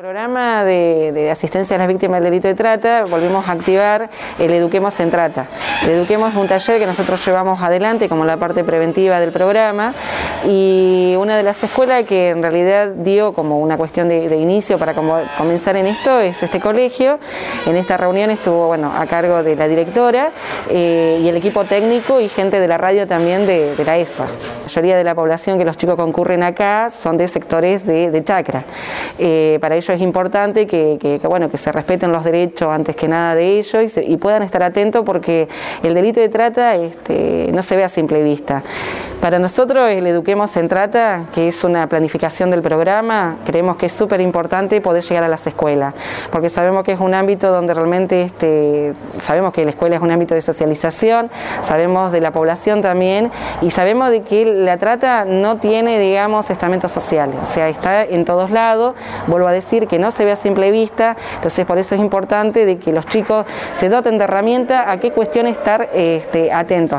programa de, asistencia a las víctimas del delito de trata, volvimos a activar el Eduquemos en Trata. El Eduquemos es un taller que nosotros llevamos adelante como la parte preventiva del programa y una de las escuelas que en realidad dio como una cuestión de, inicio para comenzar en esto es este colegio. En esta reunión estuvo bueno, a cargo de la directora eh, y el equipo técnico y gente de la radio también de, la ESPA. La mayoría de la población que los chicos concurren acá son de sectores de, chacra. Eh, para ellos es importante que, bueno, que se respeten los derechos antes que nada de ellos y, puedan estar atentos porque el delito de trata este, no se ve a simple vista. Para nosotros el Eduquemos en Trata, que es una planificación del programa, creemos que es súper importante poder llegar a las escuelas, porque sabemos que es un ámbito donde realmente, este, sabemos que la escuela es un ámbito de socialización, sabemos de la población también y sabemos de que la trata no tiene, digamos, estamentos sociales, o sea, está en todos lados, vuelvo a decir que no se ve a simple vista, entonces por eso es importante de que los chicos se doten de herramientas a qué cuestión estar este, atentos.